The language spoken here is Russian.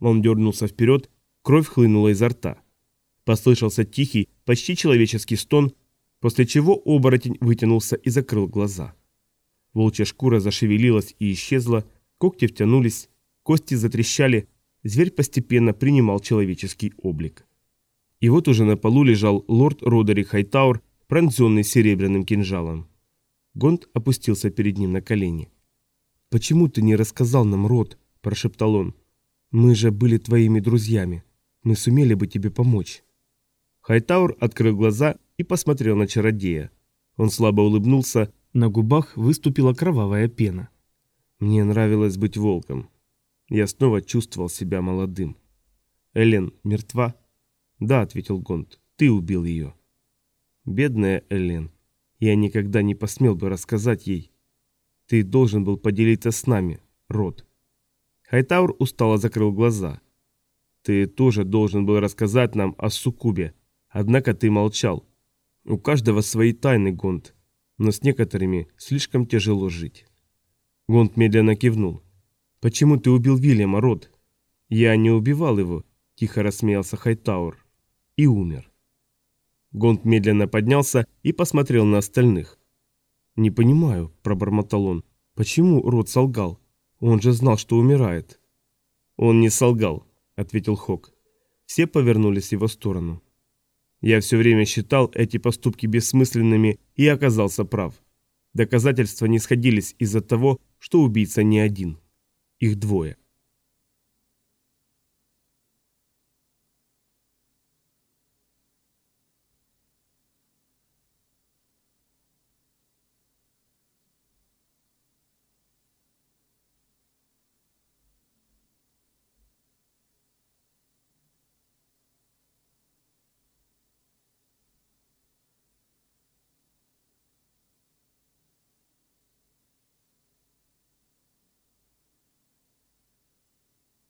Он дернулся вперед, кровь хлынула изо рта. Послышался тихий, почти человеческий стон, после чего оборотень вытянулся и закрыл глаза. Волчья шкура зашевелилась и исчезла, когти втянулись, кости затрещали, зверь постепенно принимал человеческий облик. И вот уже на полу лежал лорд Родерик Хайтаур, пронзенный серебряным кинжалом. Гонд опустился перед ним на колени. «Почему ты не рассказал нам, Род?» – прошептал он. «Мы же были твоими друзьями. Мы сумели бы тебе помочь». Хайтаур открыл глаза и посмотрел на чародея. Он слабо улыбнулся, на губах выступила кровавая пена. Мне нравилось быть волком. Я снова чувствовал себя молодым. «Элен мертва?» «Да», — ответил Гонд, — «ты убил ее». «Бедная Элен. Я никогда не посмел бы рассказать ей. Ты должен был поделиться с нами, Род». Хайтаур устало закрыл глаза. «Ты тоже должен был рассказать нам о Сукубе, однако ты молчал. У каждого свои тайны, Гонд, но с некоторыми слишком тяжело жить». Гонд медленно кивнул. «Почему ты убил Вильяма, Род?» «Я не убивал его», – тихо рассмеялся Хайтаур. И умер. Гонд медленно поднялся и посмотрел на остальных. «Не понимаю», – пробормотал он, – «почему Род солгал? Он же знал, что умирает». «Он не солгал», – ответил Хок. Все повернулись в его сторону. Я все время считал эти поступки бессмысленными и оказался прав. Доказательства не сходились из-за того, что убийца не один. Их двое.